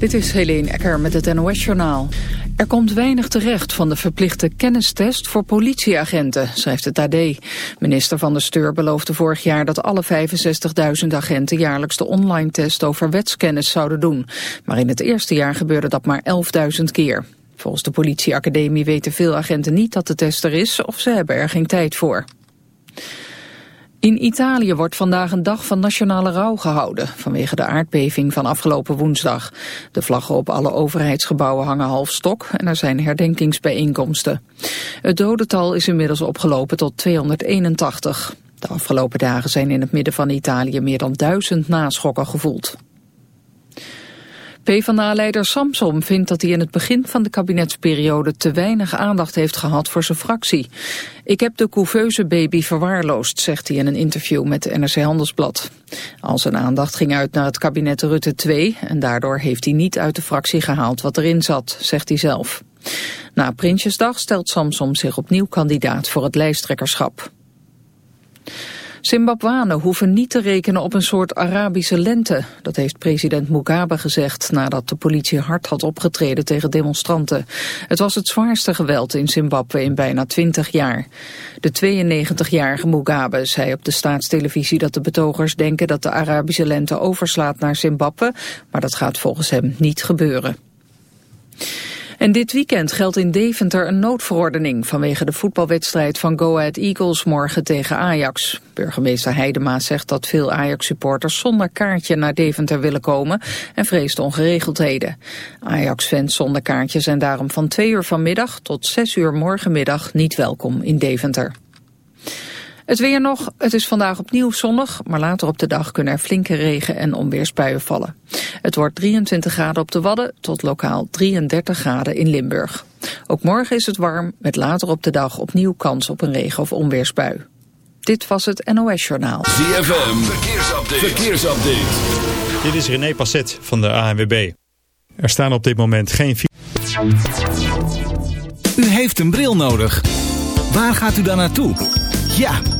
Dit is Helene Ecker met het NOS-journaal. Er komt weinig terecht van de verplichte kennistest voor politieagenten, schrijft het AD. Minister van de Steur beloofde vorig jaar dat alle 65.000 agenten jaarlijks de online test over wetskennis zouden doen. Maar in het eerste jaar gebeurde dat maar 11.000 keer. Volgens de politieacademie weten veel agenten niet dat de test er is of ze hebben er geen tijd voor. In Italië wordt vandaag een dag van nationale rouw gehouden... vanwege de aardbeving van afgelopen woensdag. De vlaggen op alle overheidsgebouwen hangen half stok... en er zijn herdenkingsbijeenkomsten. Het dodental is inmiddels opgelopen tot 281. De afgelopen dagen zijn in het midden van Italië... meer dan duizend naschokken gevoeld. PvdA-leider Samsom vindt dat hij in het begin van de kabinetsperiode te weinig aandacht heeft gehad voor zijn fractie. Ik heb de couveuse baby verwaarloosd, zegt hij in een interview met de NRC Handelsblad. Al zijn aandacht ging uit naar het kabinet Rutte 2 en daardoor heeft hij niet uit de fractie gehaald wat erin zat, zegt hij zelf. Na Prinsjesdag stelt Samsom zich opnieuw kandidaat voor het lijsttrekkerschap. Zimbabwanen hoeven niet te rekenen op een soort Arabische lente. Dat heeft president Mugabe gezegd nadat de politie hard had opgetreden tegen demonstranten. Het was het zwaarste geweld in Zimbabwe in bijna 20 jaar. De 92-jarige Mugabe zei op de staatstelevisie dat de betogers denken dat de Arabische lente overslaat naar Zimbabwe, maar dat gaat volgens hem niet gebeuren. En dit weekend geldt in Deventer een noodverordening vanwege de voetbalwedstrijd van Go Ahead Eagles morgen tegen Ajax. Burgemeester Heidema zegt dat veel Ajax-supporters zonder kaartje naar Deventer willen komen en vreest ongeregeldheden. Ajax-fans zonder kaartje zijn daarom van 2 uur vanmiddag tot 6 uur morgenmiddag niet welkom in Deventer. Het weer nog, het is vandaag opnieuw zonnig, maar later op de dag kunnen er flinke regen- en onweersbuien vallen. Het wordt 23 graden op de Wadden tot lokaal 33 graden in Limburg. Ook morgen is het warm, met later op de dag opnieuw kans op een regen- of onweersbui. Dit was het NOS Journaal. ZFM, verkeersupdate. verkeersupdate. Dit is René Passet van de ANWB. Er staan op dit moment geen... U heeft een bril nodig. Waar gaat u dan naartoe? Ja,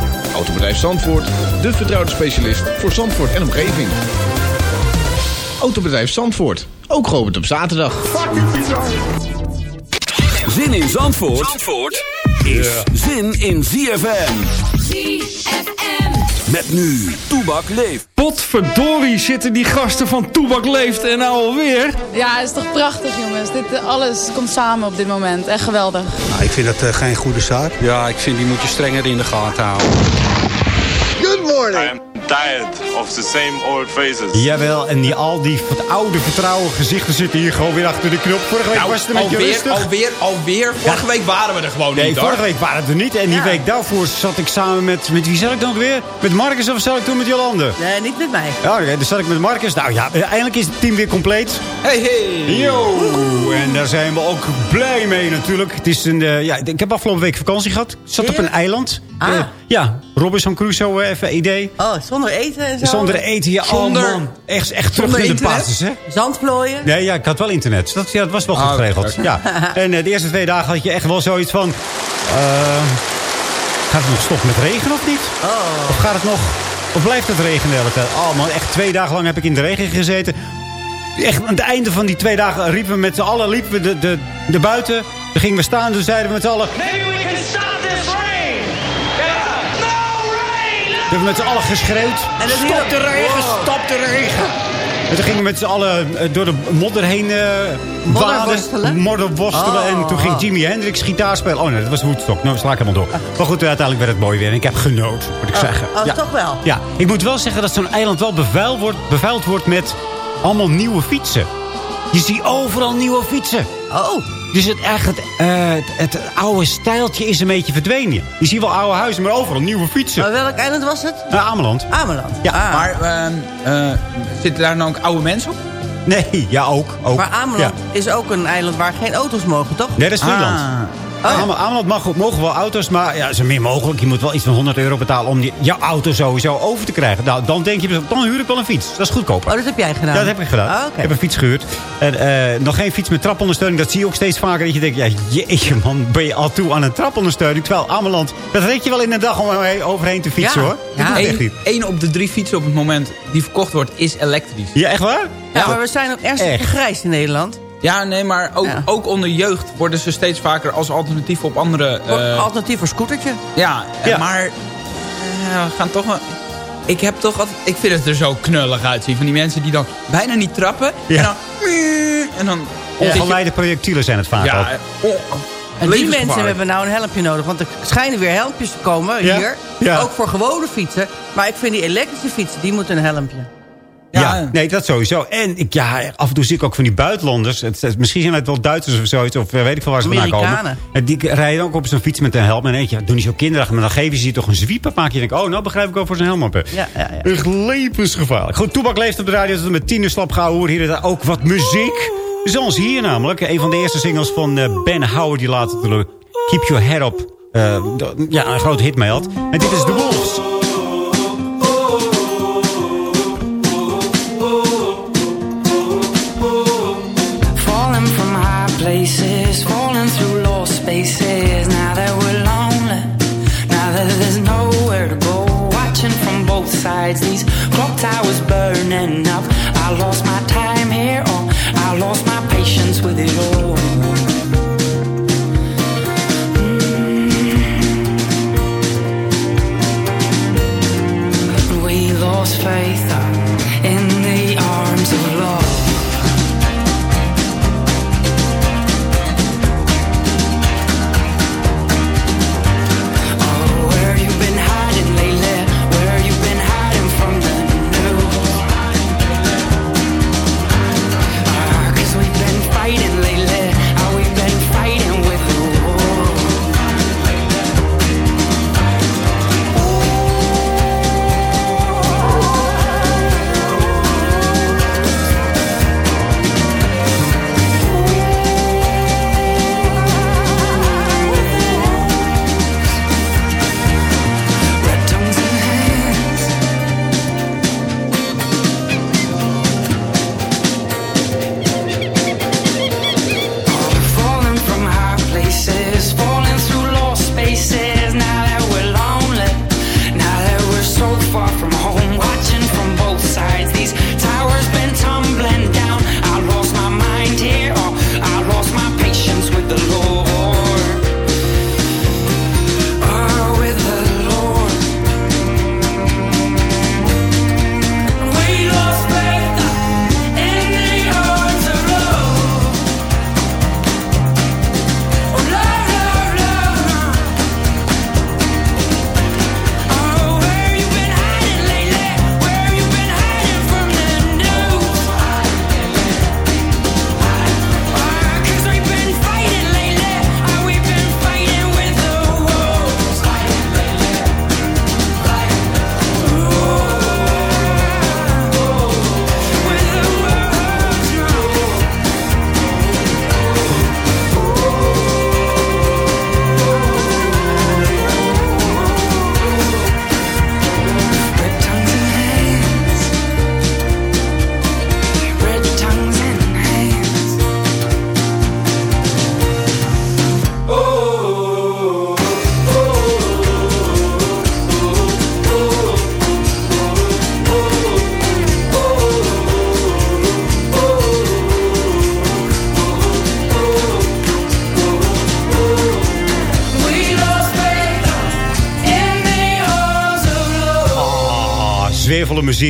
Autobedrijf Zandvoort, de vertrouwde specialist voor Zandvoort en omgeving. Autobedrijf Zandvoort, ook geopend op zaterdag. Zin in Zandvoort, Zandvoort is zin in ZFM. ZFM. Met nu, Toebak leeft. Potverdorie zitten die gasten van Toebak leeft en nou alweer. Ja, het is toch prachtig jongens. Dit, eh, alles komt samen op dit moment. Echt geweldig. Nou, ik vind dat uh, geen goede zaak. Ja, ik vind die moet je strenger in de gaten houden. Good morning. tired of the same old faces. Jawel, en die, al die oude vertrouwen gezichten zitten hier gewoon weer achter de knop. Vorige week nou, was het een beetje alweer, rustig. Alweer, alweer. Vorige week waren we er gewoon nee, niet, vorige hoor. week waren we er niet. En die Ja. week daarvoor zat ik samen met... Met wie zat ik dan ook weer? Met Marcus of zat ik toen met Jolande? Nee, niet met mij. Ja, oké, dan zat ik met Marcus. Nou ja, eindelijk is het team weer compleet. Hey, hey. Yo! En daar zijn we ook blij mee natuurlijk. Het is een, eh, ja, ik heb afgelopen week vakantie gehad. Ik zat op een eiland. Ah. Eh, ja, Robinson Crusoe, eh, even idee. Oh, zonder eten en zo. Zonder eten, ja, Zonder- oh man. Echt, echt terug in de basis, hè? Zandplooien. Nee, ja, ik had wel internet. Dat, ja, dat was wel goed Ah, oké, geregeld. Ja. En eh, de eerste twee dagen had je echt wel zoiets van... eh, gaat het nog stoppen met regen of niet? Oh. Of gaat het nog... Of blijft het regenen de hele tijd? Oh man, echt twee dagen lang heb ik in de regen gezeten. Echt, aan het einde van die twee dagen riepen we met z'n allen liepen we de, de, de buiten. Dan gingen we staan, toen zeiden we met z'n allen... Maybe we can stop this rain! Hebben met z'n allen geschreeuwd. En stop de regen, Wow. stop de regen. En toen gingen we met z'n allen eh, door de modder heen Modderworstelen? waden. Modderworstelen. Oh. En toen ging Jimi Hendrix gitaar spelen. Oh nee, dat was Woodstock. Nou, we sla ik helemaal door. Maar goed, uiteindelijk werd het mooi weer. En ik heb genoten, moet ik Oh, zeggen. oh, ja. toch wel? Ja, ik moet wel zeggen dat zo'n eiland wel bevuild wordt, bevuild wordt met allemaal nieuwe fietsen. Je ziet overal nieuwe fietsen. Oh. Dus het, echt, het, eh, het, het oude stijltje is een beetje verdwenen. Je ziet wel oude huizen, maar overal nieuwe fietsen. Maar welk eiland was het? Uh, Ameland. Ameland. Ja. Ah. Maar ehm, eh, zitten daar nou ook oude mensen op? Nee, ja ook. ook. Maar Ameland is ook een eiland waar geen auto's mogen, toch? Nee, dat is. Ah. Oh. Ame- Ameland mag, mogen wel auto's, maar ja, zo meer mogelijk. Je moet wel iets van 100 euro betalen om die, jouw auto sowieso over te krijgen. Nou, dan denk je, dan huur ik wel een fiets. Dat is goedkoper. Oh, dat heb jij gedaan? Ja, dat heb ik gedaan. Oké. Ik heb een fiets gehuurd. En eh, nog geen fiets met trapondersteuning. Dat zie je ook steeds vaker. Dat je denkt, ja, jeetje man, ben je al toe aan een trapondersteuning? Terwijl Ameland, dat red je wel in een dag om er overheen te fietsen Ja. hoor. Ja. Dat niet. Eén op de drie fietsen op het moment die verkocht wordt, is elektrisch. Ja, echt waar? Ja, maar we zijn ook ernstig Echt. vergrijsd in Nederland. Ja, nee, maar ook, Ja. ook onder jeugd worden ze steeds vaker als alternatief op andere... Eh, Alternatief voor scootertje. ja, eh, Ja. maar eh, we gaan toch wel... Ik heb toch altijd... Ik vind het er zo knullig uitzien. Van die mensen die dan bijna niet trappen. Ja. En dan... En dan Ongeleide projectielen zijn het vaak ook. Ja, eh, oh, En die mensen hebben nou een helmpje nodig. Want er schijnen weer helmpjes te komen Ja. hier. Ja. Ook voor gewone fietsen. Maar ik vind die elektrische fietsen, die moeten een helmpje. Ja, Ja. nee, dat sowieso. En ik, ja, af en toe zie ik ook van die buitenlanders. Het, het- misschien zijn het wel Duitsers of zoiets. Of eh, weet ik veel waar ze vandaan komen. En die rijden ook op zo'n fiets met een helm. En dan denk je, doe niet zo kinderachtig. Maar dan geven ze je toch een zwiep. Maak je denkt, oh, nou begrijp ik wel voor zijn helm op. Ja, ja, ja. Echt levensgevaarlijk. Goed, Toebak leeft op de radio. Dat is met tien uur slap gehouden. Hoor hier en ook wat muziek. Zoals hier namelijk. Een van de eerste singles van eh, Ben Howard. Die laat natuurlijk Keep Your Head Up. eh, ja, een grote hit mee had. En dit is The Wolves. places.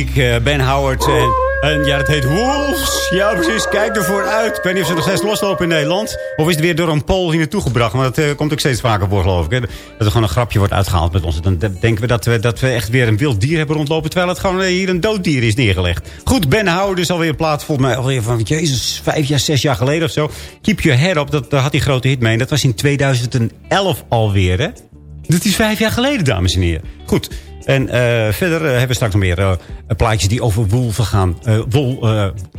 Eh, ben Howard. En, en ja, het heet Wolves. Ja, precies. Kijk ervoor uit. Ik weet niet of ze nog steeds loslopen in Nederland. Of is het weer door een Pool hier naartoe gebracht. Maar dat eh, komt ook steeds vaker voor, geloof ik. Dat er gewoon een grapje wordt uitgehaald met ons. Dan de- denken we dat, we dat we echt weer een wild dier hebben rondlopen. Terwijl het gewoon eh, hier een dood dier is neergelegd. Goed, Ben Howard is alweer plaats. Volgens mij van, jezus, vijf jaar, zes jaar geleden of zo. Keep Your Head Up. Dat, daar had hij grote hit mee. Dat was in 2011 alweer, hè. Dat is vijf jaar geleden, dames en heren. Goed. En eh, verder eh, hebben we straks nog meer eh, plaatjes die over wolven gaan. Wol,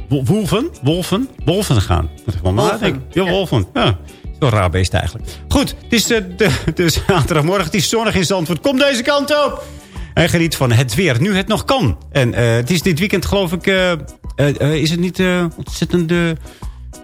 wol- wolven? Wolven? Wolven gaan. Moet ik wel Wolven. nadenken. Ja, wolven. Ja. raar beest eigenlijk. Goed, het is, de, de zaterdagmorgen. Het is zonnig in Zandvoort. Kom deze kant op! En geniet van het weer. Nu het nog kan. En het is dit weekend geloof ik... is het niet ontzettende...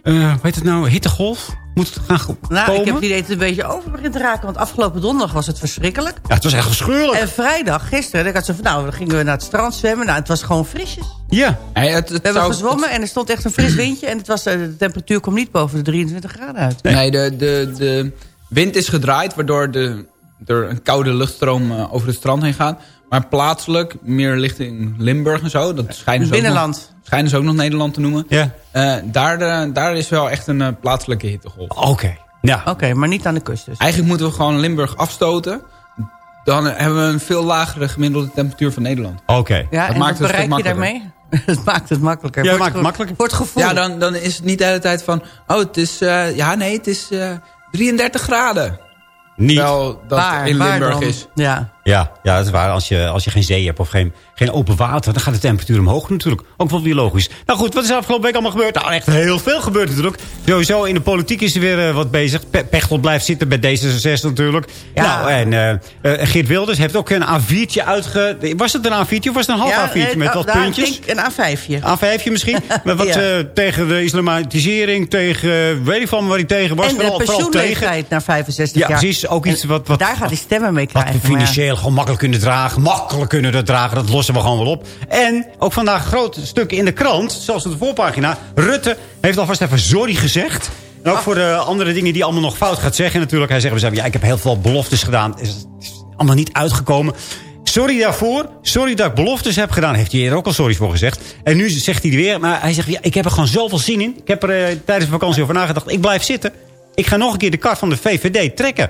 eh hoe heet het nou? Hittegolf? Moet gaan Nou, komen? ik heb het idee dat het een beetje over begint te raken. Want afgelopen donderdag was het verschrikkelijk. Ja, het was echt afschuwelijk. En vrijdag, gisteren, ik had zo van, nou, dan gingen we naar het strand zwemmen. Nou, het was gewoon frisjes. Ja. Het, het We hebben zou- gezwommen en er stond echt een fris windje. En het was, eh, de temperatuur kwam niet boven de 23 graden uit. Nee, de, de, de wind is gedraaid, waardoor de, er een koude luchtstroom eh, over het strand heen gaat. Maar plaatselijk, meer richting Limburg en zo. Dat schijnen ze, ook Binnenland. nog, schijnen ze ook nog Nederland te noemen. Ja. Eh, daar, de- daar is wel echt een eh, plaatselijke hittegolf. Oké. Ja. Oké, maar niet aan de kust dus. Eigenlijk moeten we gewoon Limburg afstoten. Dan hebben we een veel lagere gemiddelde temperatuur van Nederland. Oké. Ja, Dat en maakt wat het bereik je daarmee? Het maakt het makkelijker. Ja, Voor maakt het makkelijker. Voor het gevoel. Ja, dan, dan is het niet de hele tijd van... Oh, het is... eh, ja, nee, het is eh 33 graden. Niet. Terwijl dat Waar? in Waar Limburg dan? is. Ja. Ja, ja, dat is waar. Als je, als je geen zee hebt of geen, geen open water... dan gaat de temperatuur omhoog natuurlijk. Ook wel weer logisch. Nou goed, wat is er afgelopen week allemaal gebeurd? Nou, echt heel veel gebeurd natuurlijk. Sowieso in de politiek is er weer eh, wat bezig. Pe Pechtel blijft zitten bij D66 natuurlijk. Ja. Nou, en eh, Geert Wilders heeft ook een A4'tje uitge... Was het een A4'tje of was het een half ja, A4'tje eh, met wat daar puntjes? denk ik Een A5'je. A5'je misschien. Met wat Ja. tegen de islamitisering, tegen... weet ik van waar hij tegen was. En de vooral, tegen. pensioenleeftijd naar 65 Ja, jaar. precies. Ook iets En wat- wat- daar gaat hij stemmen mee Wat krijgen. maar ja. financieel gewoon makkelijk kunnen dragen. Makkelijk kunnen dat dragen. Dat lossen we gewoon wel op. En ook vandaag groot stuk in de krant. Zelfs op de voorpagina. Rutte heeft alvast even sorry gezegd. En ook voor de andere dingen die allemaal nog fout gaat zeggen natuurlijk. Hij zegt, ja, ik heb heel veel beloftes gedaan. Het is, allemaal niet uitgekomen. Sorry daarvoor. Sorry dat ik beloftes heb gedaan. Heeft hij er ook al sorry voor gezegd. En nu zegt hij weer. Maar hij zegt, ja, ik heb er gewoon zoveel zin in. Ik heb er eh, tijdens de vakantie over nagedacht. Ik blijf zitten. Ik ga nog een keer de kart van de VVD trekken.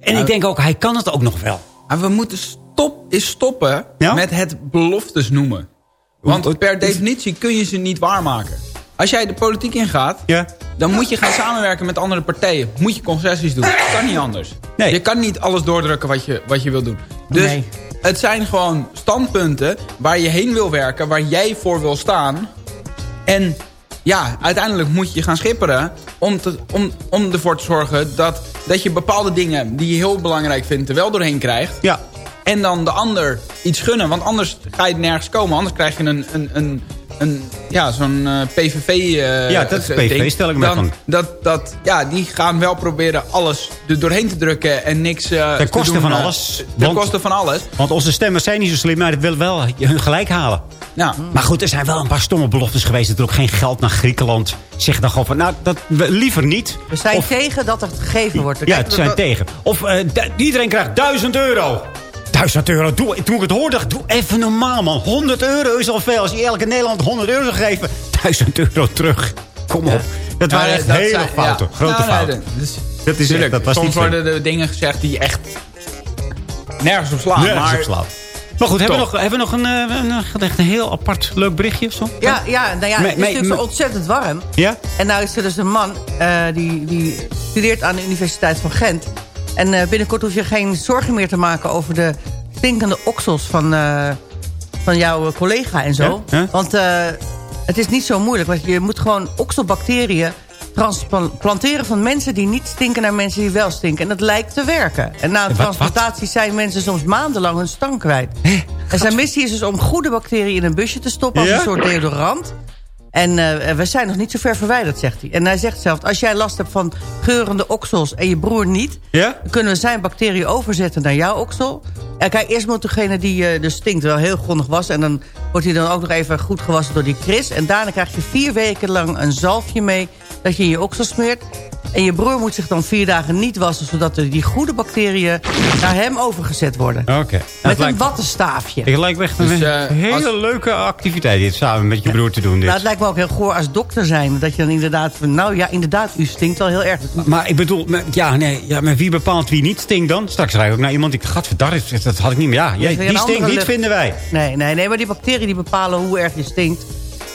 En ik denk ook, hij kan het ook nog wel. Maar we moeten stop, is stoppen Ja? met het beloftes noemen. Want per definitie kun je ze niet waarmaken. Als jij de politiek ingaat, Ja. dan moet je gaan samenwerken met andere partijen. Moet je concessies doen. Dat kan niet anders. Nee. Je kan niet alles doordrukken wat je, wat je wil doen. Dus Nee. het zijn gewoon standpunten waar je heen wil werken. Waar jij voor wil staan. En ja, uiteindelijk moet je gaan schipperen om, te, om, om ervoor te zorgen dat, dat je bepaalde dingen die je heel belangrijk vindt er wel doorheen krijgt. Ja. En dan de ander iets gunnen, want anders ga je nergens komen. Anders krijg je een, een, een, een ja, zo'n eh, PVV eh, Ja, dat is ding. PVV, stel ik me Dan- van. Dat, dat, ja, die gaan wel proberen alles er doorheen te drukken en niks eh, Ten te koste doen, van eh, alles. Ten Want- koste van alles. Want onze stemmers zijn niet zo slim, maar dat willen wel hun gelijk halen. Ja. Maar goed, er zijn wel een paar stomme beloftes geweest. Natuurlijk geen geld naar Griekenland. Zeg dan gewoon van, nou, dat we- liever niet. We zijn Of- tegen dat het gegeven wordt. Ja, het zijn dat- tegen. Of eh, iedereen krijgt 1000 euro. 1000 euro. Doe, toen ik het hoorde, dacht ik, doe even normaal, man. 100 euro is al veel. Als je elke Nederland 100 euro zou geven, 1000 euro terug. Kom op. Dat waren echt dat hele zijn- fouten. ja. Grote Nou, fouten. dat is- Dat is Tuurlijk, echt, dat was soms worden er dingen gezegd die echt nergens op slaan. Nergens maar op slaan. Maar goed, hebben we, nog, hebben we nog een, eh, een, een, echt een heel apart leuk berichtje of zo? Ja, ja, nou ja, het is me- natuurlijk zo me- ontzettend warm. Ja? En nou is er dus een man eh, die, die studeert aan de Universiteit van Gent. En eh, binnenkort hoef je geen zorgen meer te maken over de stinkende oksels van, eh, van jouw collega en zo. Ja? Ja? Want eh, het is niet zo moeilijk. Want je moet gewoon okselbacteriën transplanteren van mensen die niet stinken naar mensen die wel stinken. En dat lijkt te werken. En na een Wat- transplantatie zijn mensen soms maandenlang hun stank kwijt. En zijn missie is dus om goede bacteriën in een busje te stoppen... als Ja? een soort deodorant. En eh, we zijn nog niet zo ver verwijderd, zegt hij. En hij zegt zelf, als jij last hebt van geurende oksels en je broer niet... Ja? dan kunnen we zijn bacteriën overzetten naar jouw oksel. En kijk, eerst moet degene die eh, dus stinkt wel heel grondig wassen... en dan wordt hij dan ook nog even goed gewassen door die Chris. En daarna krijg je vier weken lang een zalfje mee... dat je in je oksel smeert. En je broer moet zich dan vier dagen niet wassen... zodat er die goede bacteriën naar hem overgezet worden. Oké. Met een wattenstaafje. Het lijkt me echt een Dus, eh, hele als- leuke activiteit. Dit samen met je broer te doen. Dit. Nou, het lijkt me ook heel goor als dokter zijn. Dat je dan inderdaad... van, Nou ja, inderdaad, u stinkt wel heel erg. Maar ik bedoel, ja, nee, ja, maar wie bepaalt wie niet stinkt dan? Straks rijd ik ook naar iemand, ik gadverdarre, dat had ik niet meer. Ja, jij, die stinkt niet, lucht. vinden wij. Nee, nee, nee, maar die bacteriën die bepalen hoe erg je stinkt.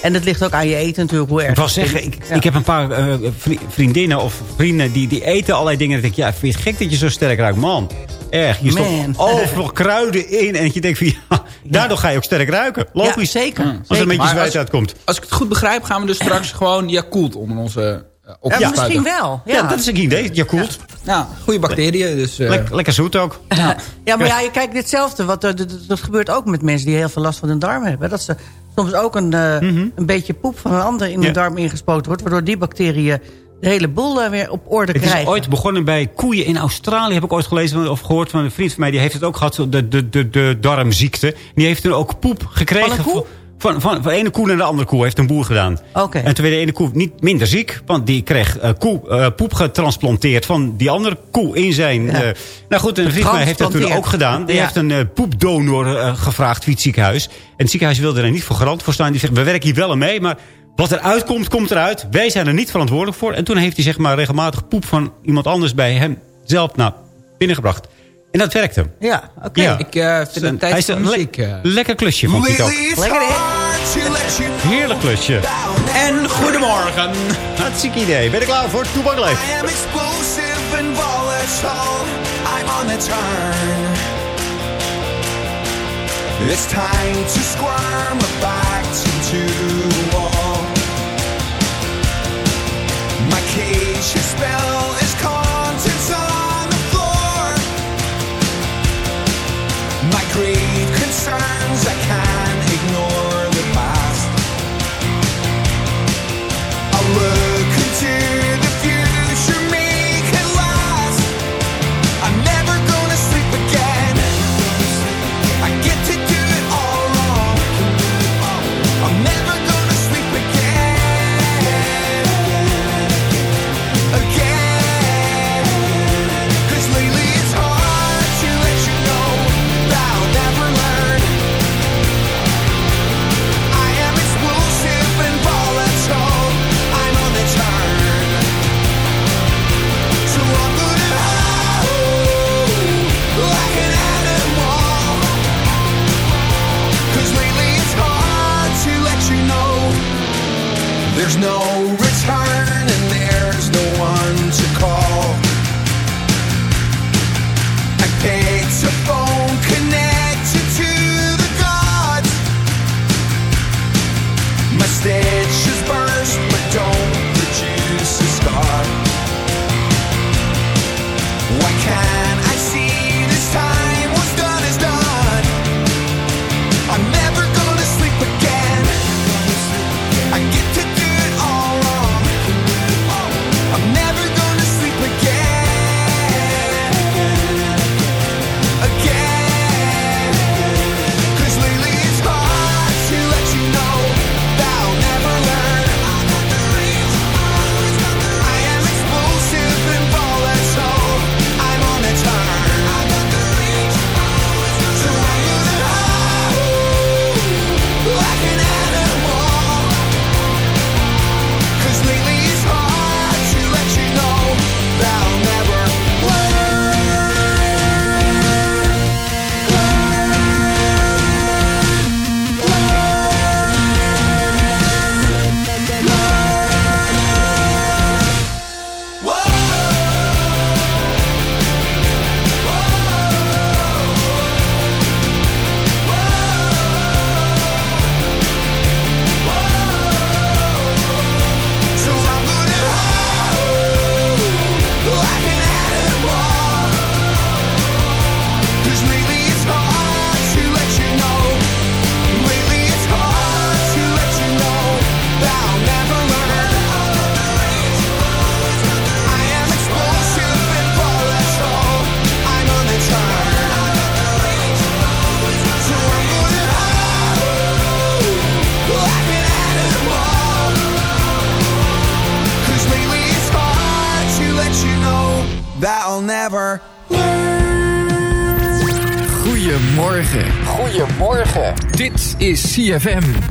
En dat ligt ook aan je eten natuurlijk, hoe erg Ik wil je zeggen, stinkt. ik, Ja. ik heb een paar eh, vri- vriendinnen of vrienden die, die eten allerlei dingen. En dan denk ik, ja, vind je het gek dat je zo sterk ruikt? Man, erg. Je stopt overal kruiden in. En dat je denkt van, ja, daardoor ga je ook sterk ruiken. Logisch. Ja, zeker. Als er een beetje zwijt als- uitkomt. Als ik het goed begrijp, gaan we dus straks gewoon Yakult onder onze uh, op Ja, misschien wel. Ja, Ja, dat is een idee. Ja, koelt. Ja, goede bacteriën. Dus, eh, Lek- lekker zoet ook. Ja, ja maar ja, je kijkt ditzelfde. Wat, dat, dat gebeurt ook met mensen die heel veel last van hun darmen hebben. Dat ze soms ook een, eh, een beetje poep van een ander in Mhm. Ja. hun darm ingespoten wordt. Waardoor die bacteriën de hele boel eh, weer op orde Het is krijgen. ooit begonnen bij koeien in Australië. Heb ik ooit gelezen of gehoord van een vriend van mij. Die heeft het ook gehad, de, de, de, de darmziekte. Die heeft toen ook poep gekregen. Van een koe? Van, van, van de ene koe naar de andere koe. Heeft een boer gedaan. Oké. En toen werd de ene koe niet minder ziek. Want die kreeg eh, koe, eh, poep getransplanteerd van die andere koe in zijn... Ja. eh, nou goed, van mij heeft dat toen ook gedaan. Die Ja. heeft een poepdonor gevraagd via het ziekenhuis. En het ziekenhuis wilde er niet voor garant voor staan. Die zegt, we werken hier wel aan mee, maar... Wat eruit komt, komt eruit. Wij zijn er niet verantwoordelijk voor. En toen heeft hij zeg maar regelmatig poep van iemand anders bij hem zelf naar binnengebracht. En dat werkte. Ja, oké. Ja. ik eh, vind het Hij tijd is voor een muziek. le- eh. lekker klusje, vond ik ook. Lekker hè? Heerlijk klusje. En goedemorgen. Hartstikke idee. Ben ik klaar voor? Toebak leeft. I am explosive and volatile. I'm on the turn. It's time to squirm back to the wall. My cage is spell no CFM.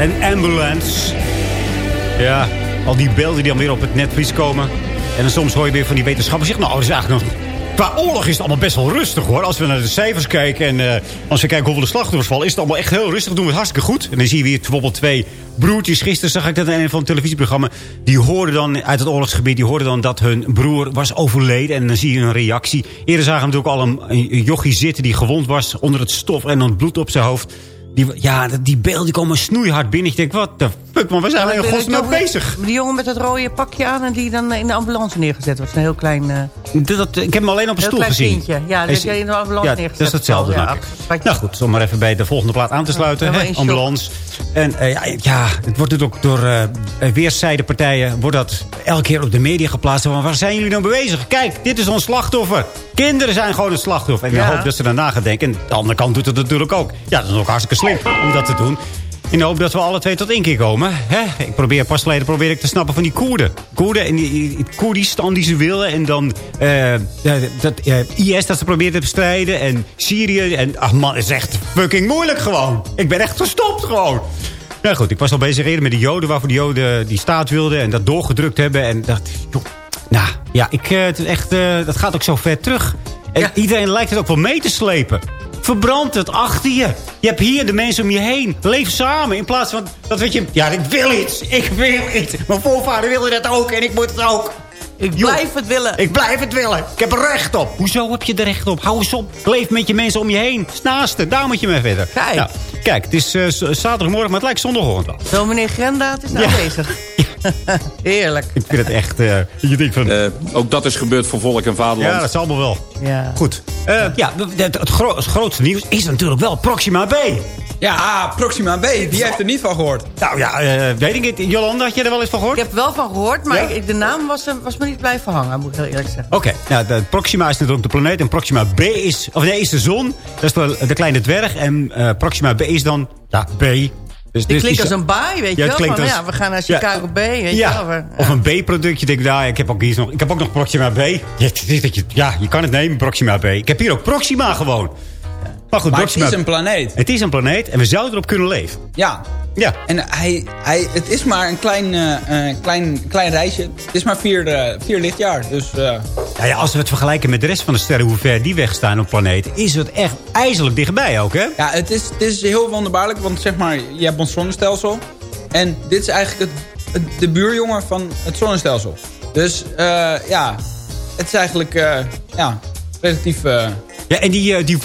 And Ambulance. Ja, al die beelden die dan weer op het netvlies komen. En dan soms hoor je weer van die wetenschappers zeggen... nou, dat is eigenlijk nog... Qua oorlog is het allemaal best wel rustig, hoor. Als we naar de cijfers kijken en eh, als we kijken hoeveel de slachtoffers vallen... is het allemaal echt heel rustig. Doen we het hartstikke goed. En dan zie je weer bijvoorbeeld twee broertjes. Gisteren zag ik dat in een van het televisieprogramma. Die hoorden dan uit het oorlogsgebied... die hoorden dan dat hun broer was overleden. En dan zie je een reactie. Eerder zagen we natuurlijk al een, een jochie zitten die gewond was onder het stof... en dan bloed op zijn hoofd. Die, ja, die beelden die komen snoeihard binnen. Ik denk, wat de fuck, man, we zijn alleen godsnaam bezig. Die jongen met het rode pakje aan en die dan in de ambulance neergezet wordt. Een heel klein... Uh, dat, dat, ik heb hem alleen op een stoel gezien. kindje. Ja, dat heb je in de ambulance ja, neergezet. dat is hetzelfde. Ja, ja, nou goed, om maar even bij de volgende plaat aan te sluiten. Hè, ambulance. En uh, ja, ja, het wordt ook door uh, weerszijdenpartijen... wordt dat elke keer op de media geplaatst. Van, waar zijn jullie nou bezig? Kijk, dit is ons slachtoffer. Kinderen zijn gewoon het slachtoffer. En ik hoop dat ze daarna gaan denken. En de andere kant doet het natuurlijk ook. Ja, dat is ook hartstikke slim om dat te doen. In de hoop dat we alle twee tot één keer komen. Hè? Ik probeer pas geleden probeer ik te snappen van die Koerden. Koerden en die, Koerdistan die ze willen. En dan uh, dat, uh, IS dat ze proberen te bestrijden. En Syrië. En ach man, het is echt fucking moeilijk gewoon. Ik ben echt gestopt gewoon. Nou goed, ik was al bezig eerder met de Joden. Waarvoor de Joden die staat wilden. En dat doorgedrukt hebben. En dacht, joh, nou ja, ik, uh, het is echt, dat gaat ook zo ver terug. En ja. iedereen lijkt het ook wel mee te slepen. Verbrand het achter je. Je hebt hier de mensen om je heen. Leef samen. In plaats van dat weet je... Ja, ik wil iets. Ik wil iets. Mijn voorvader wilde dat ook. En ik moet het ook. Ik blijf het willen. Ik blijf het willen. Ik heb er recht op. Hoezo heb je er recht op? Hou eens op. Leef met je mensen om je heen. Snaasten. Daar moet je mee verder. Kijk. Nou, kijk, het is uh, zaterdagmorgen, maar het lijkt zondagochtend al. Zo, meneer Grendaat is nou Ja. bezig. Heerlijk. Ik vind het echt... Uh, je denkt van... Uh, ook dat is gebeurd voor volk en vaderland. Ja, dat is allemaal wel. Ja. Goed. Uh, ja, het, het, gro het, grootste nieuws is natuurlijk wel Proxima B. Ja, Proxima B, die heeft er niet van gehoord. Nou ja, uh, weet ik niet. Jolanda, had je er wel eens van gehoord? Ik heb er wel van gehoord, maar Ja? ik, de naam was, was me niet blijven hangen, moet ik heel eerlijk zeggen. Oké, nou, de Proxima is natuurlijk de planeet. En Proxima B is... Of nee, is de zon. Dat is de, de kleine dwerg. En uh, Proxima B is dan... Ja, B. Dus, Die dus klinkt als een baai, weet je wel. Van, als- ja, we gaan naar Chicago Bay, weet je Ja, wel. of een B-productje. Denk ik, nou, ik heb ook iets nog. Ik heb ook nog Proxima B. Ja, het is dat je, ja, je kan het nemen, Proxima B. Ik heb hier ook Proxima gewoon. Maar goed, Maar het is een planeet. Het is een planeet en we zouden erop kunnen leven. Ja. Ja. En hij, hij, het is maar een klein, uh, klein, klein reisje. Het is maar vier, uh, vier lichtjaar. Dus, uh... Nou ja, als we het vergelijken met de rest van de sterren... hoe ver die wegstaan op planeten... is het echt ijzerlijk dichtbij ook, hè? Ja, het is, het is heel wonderbaarlijk. Want zeg maar, je hebt ons zonnestelsel. En dit is eigenlijk het, het, de buurjongen van het zonnestelsel. Dus ja, het is eigenlijk ja, relatief... Ja, en die, uh, die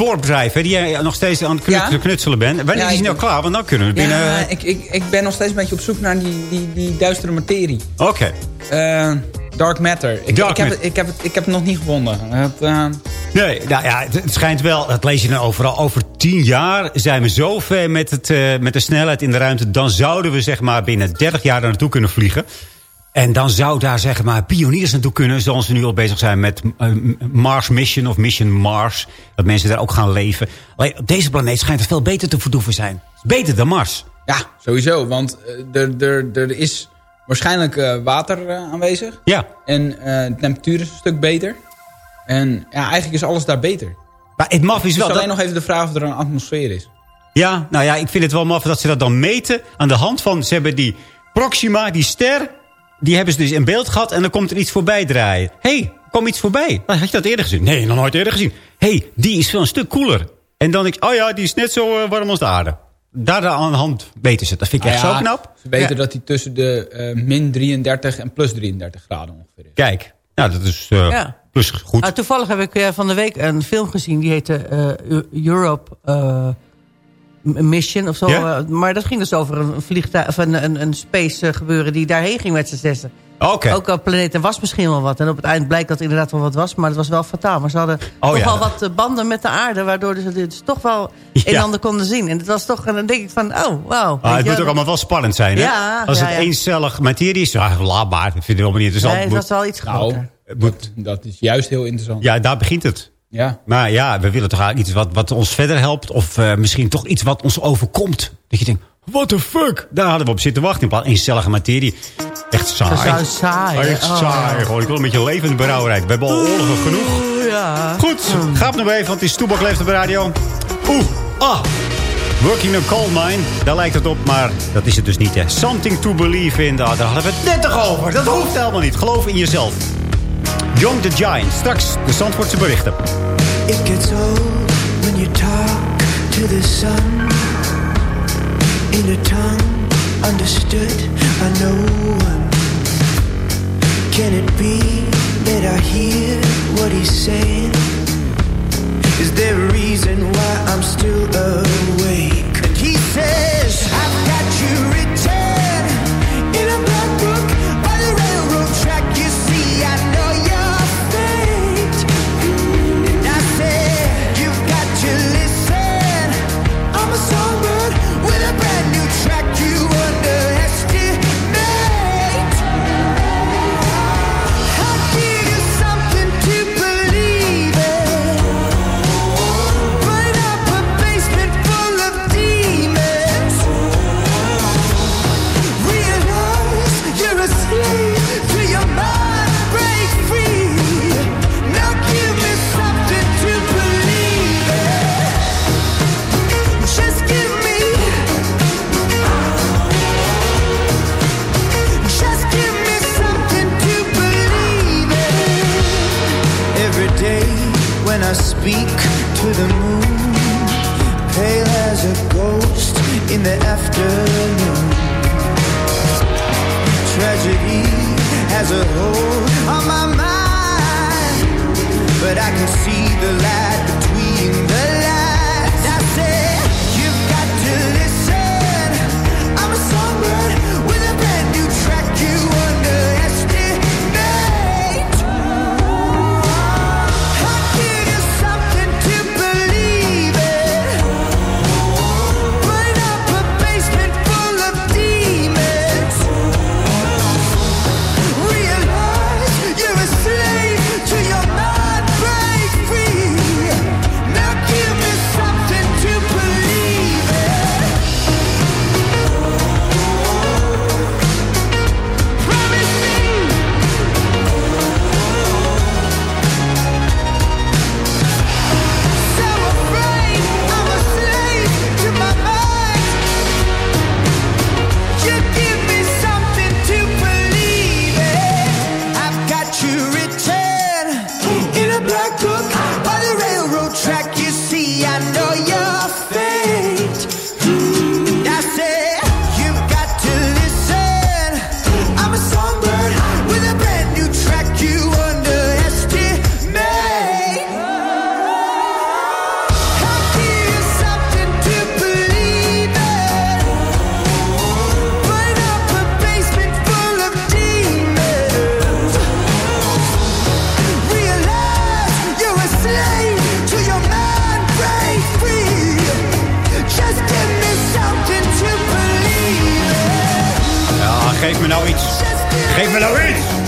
hè, die jij nog steeds aan het knutselen, bent. Wanneer is die nou klaar? Want dan kunnen we binnen... Ja, ik, ik, ik ben nog steeds een beetje op zoek naar die, die, die duistere materie. Oké. Eh, dark matter. Ik, Dark ik, heb, matter. ik, heb het, ik heb het nog niet gevonden. Het, eh, Nee, nou ja, het, het schijnt wel, dat lees je dan overal. Over tien jaar zijn we zo ver met, het, uh, met de snelheid in de ruimte. Dan zouden we zeg maar binnen 30 jaar daar naartoe kunnen vliegen. En dan zou daar zeg maar pioniers naartoe kunnen. Zoals we nu al bezig zijn met uh, Mars Mission of Mission Mars. Dat mensen daar ook gaan leven. Alleen op deze planeet schijnt het veel beter te verdoeven zijn. Beter dan Mars. Ja, sowieso. Want uh, er, er, er is waarschijnlijk uh, water aanwezig. Ja. En de temperatuur is een stuk beter. En ja, eigenlijk is alles daar beter. Maar het maf is het wel... is alleen dat... nog even de vraag of er een atmosfeer is. Ja, nou ja, ik vind het wel maf dat ze dat dan meten aan de hand van... Ze hebben die Proxima, die ster, die hebben ze dus in beeld gehad... en dan komt er iets voorbij draaien. Hé, hey, kom iets voorbij. Had je dat eerder gezien? Nee, nog nooit eerder gezien. Hé, hey, die is wel een stuk koeler. En dan denk ik, oh ja, die is net zo uh, warm als de aarde. Daar aan de hand weten ze. Dat vind ik ah, echt ja, zo knap. Ze weten ja. dat die tussen de uh, min 33 en plus 33 graden ongeveer is. Kijk, nou dat is uh, ja. plus goed. Nou, toevallig heb ik uh, van de week een film gezien. Die heette uh, Europe Mission of zo. Ja? maar dat ging dus over een vliegtuig of een, een, een space gebeuren die daarheen ging met z'n zessen. Okay. Ook op planeten was misschien wel wat. En op het eind blijkt dat het inderdaad wel wat was. Maar het was wel fataal. Maar ze hadden oh, toch ja. wel wat banden met de aarde. Waardoor ze dus toch wel ja. een en ander konden zien. En het was toch, en dan denk ik van, oh, wauw. Ah, het moet ook allemaal wel spannend zijn, hè? Ja, Als ja, het ja. eencellig materie is, ja, laat maar. Dat vind ik helemaal niet interessant. Nee, dat is wel iets groter. Nou, moet, dat is juist heel interessant. Ja, daar begint het. Ja. Maar ja, we willen toch eigenlijk iets wat, wat ons verder helpt. Of uh, misschien toch iets wat ons overkomt. Dat je denkt, what the fuck? Daar hadden we op zitten wachten. In plaats van eencellige materie. Echt saai. Dat is saai. Echt oh. saai. Gewoon, ik wil een beetje levende brouwerij. We hebben al oorlogen genoeg. Oeh, ja. Goed, ga op nog even, want het is Toebak leeft op de radio. Oeh, ah. Working a coal mine, daar lijkt het op, maar dat is het dus niet. Hè. Something to believe in, daar hadden we het net toch over. Dat hoeft helemaal niet. Geloof in jezelf. Young the Giant, straks de Zandvoortse berichten. It gets old when you talk to the sun In a tongue understood by no one Can it be that I hear what he's saying? Is there a reason why I'm still awake?